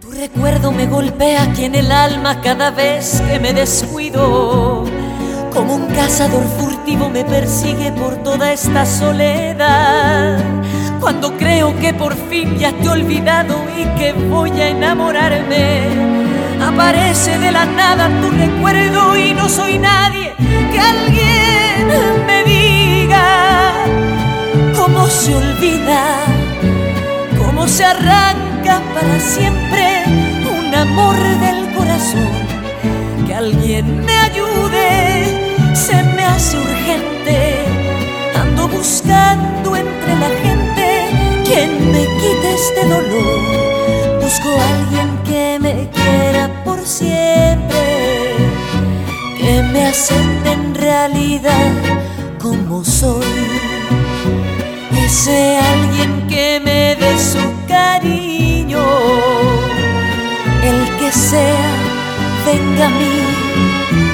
Tu recuerdo me golpea aquí en el alma cada vez que me descuido. Como un cazador furtivo me persigue por toda esta soledad. Cuando creo que por fin ya te he olvidado y que voy a enamorarme, aparece de la nada tu recuerdo y no soy nadie que alguien me diga cómo se olvida, cómo se arranca para siempre un amor del corazón. Que alguien me ayude, se me hace urgente. Ando buscando entre la gente quien me quite este dolor. Busco a alguien que me quiera por siempre, que me acepte en realidad como soy. Ese alguien venga a mí